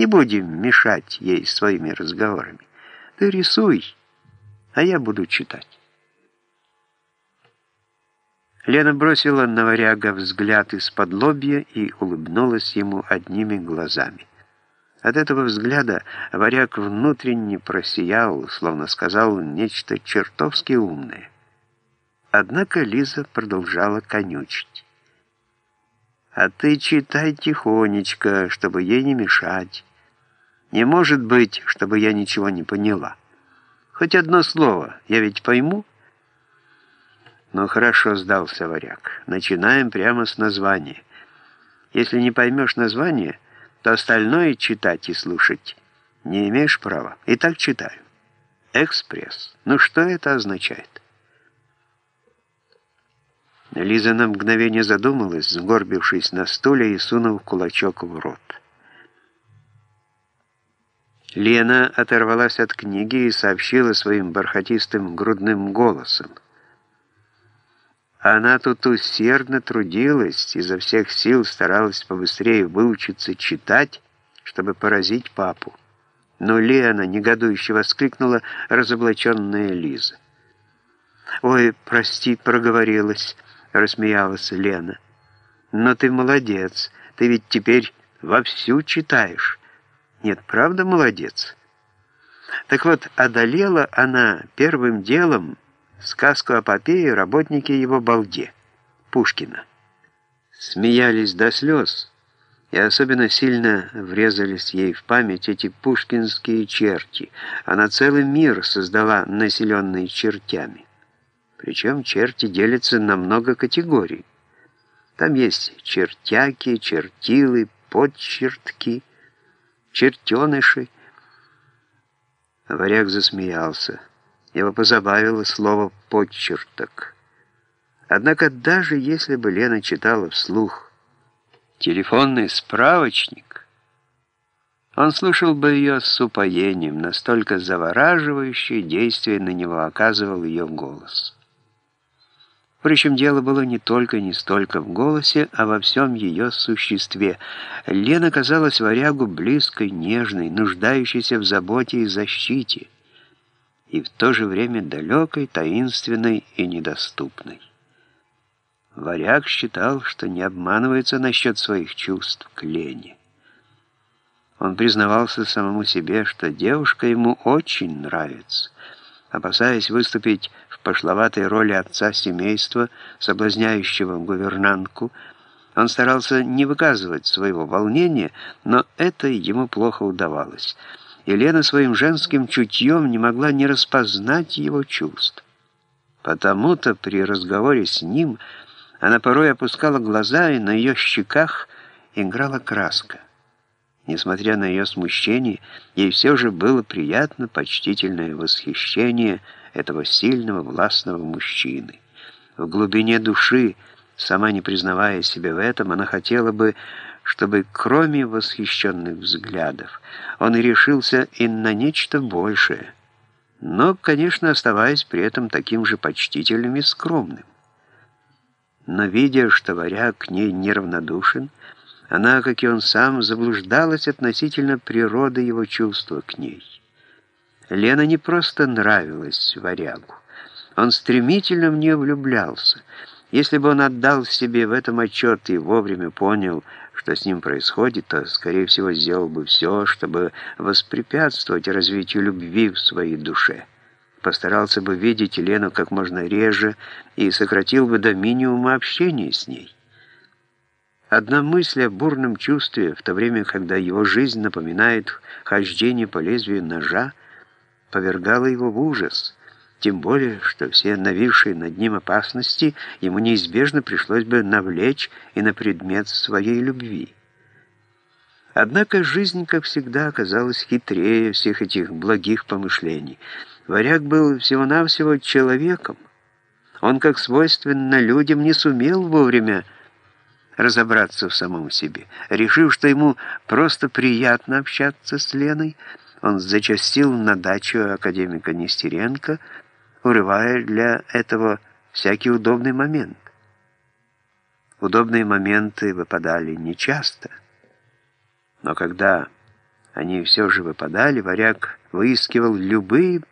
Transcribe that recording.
Не будем мешать ей своими разговорами. Ты рисуй, а я буду читать. Лена бросила на варяга взгляд из-под лобья и улыбнулась ему одними глазами. От этого взгляда варяг внутренне просиял, словно сказал нечто чертовски умное. Однако Лиза продолжала конючить. «А ты читай тихонечко, чтобы ей не мешать. Не может быть, чтобы я ничего не поняла. Хоть одно слово, я ведь пойму». «Ну хорошо», — сдался варяг. «Начинаем прямо с названия. Если не поймешь название, то остальное читать и слушать не имеешь права. И так читаю. Экспресс. Ну что это означает?» Лиза на мгновение задумалась, сгорбившись на стуле и сунув кулачок в рот. Лена оторвалась от книги и сообщила своим бархатистым грудным голосом. Она тут усердно трудилась, изо всех сил старалась побыстрее выучиться читать, чтобы поразить папу. Но Лена негодующе воскликнула разоблаченная Лиза. «Ой, прости, проговорилась». — рассмеялась Лена. «Но ты молодец, ты ведь теперь вовсю читаешь. Нет, правда молодец?» Так вот, одолела она первым делом сказку о попе и работнике его балде, Пушкина. Смеялись до слез, и особенно сильно врезались ей в память эти пушкинские черти. Она целый мир создала, населенный чертями. Причем черти делятся на много категорий. Там есть чертяки, чертилы, подчертки, чертеныши. Варяг засмеялся. Его позабавило слово «подчерток». Однако даже если бы Лена читала вслух телефонный справочник, он слушал бы ее с упоением, настолько завораживающее действие на него оказывал ее голос. Впрочем, дело было не только не столько в голосе, а во всем ее существе. Лена казалась варягу близкой, нежной, нуждающейся в заботе и защите, и в то же время далекой, таинственной и недоступной. Варяг считал, что не обманывается насчет своих чувств к Лене. Он признавался самому себе, что девушка ему очень нравится, опасаясь выступить пошловатой роли отца семейства, соблазняющего гувернантку, он старался не выказывать своего волнения, но это ему плохо удавалось. Елена своим женским чутьем не могла не распознать его чувств. Потому-то при разговоре с ним она порой опускала глаза, и на ее щеках играла краска. Несмотря на ее смущение, ей все же было приятно почтительное восхищение – этого сильного, властного мужчины. В глубине души, сама не признавая себе в этом, она хотела бы, чтобы кроме восхищенных взглядов он и решился и на нечто большее, но, конечно, оставаясь при этом таким же почтительным и скромным. Но видя, что варяг к ней неравнодушен, она, как и он сам, заблуждалась относительно природы его чувства к ней. Лена не просто нравилась варягу. Он стремительно в нее влюблялся. Если бы он отдал себе в этом отчет и вовремя понял, что с ним происходит, то, скорее всего, сделал бы все, чтобы воспрепятствовать развитию любви в своей душе. Постарался бы видеть Лену как можно реже и сократил бы до минимума общения с ней. Одна мысль о бурном чувстве, в то время, когда его жизнь напоминает хождение по лезвию ножа, повергало его в ужас, тем более, что все нависшие над ним опасности ему неизбежно пришлось бы навлечь и на предмет своей любви. Однако жизнь, как всегда, оказалась хитрее всех этих благих помышлений. Варяг был всего-навсего человеком. Он, как свойственно людям, не сумел вовремя разобраться в самом себе. Решив, что ему просто приятно общаться с Леной, он зачастил на дачу академика Нестеренко, урывая для этого всякий удобный момент. Удобные моменты выпадали нечасто, но когда они все же выпадали, варяг выискивал любые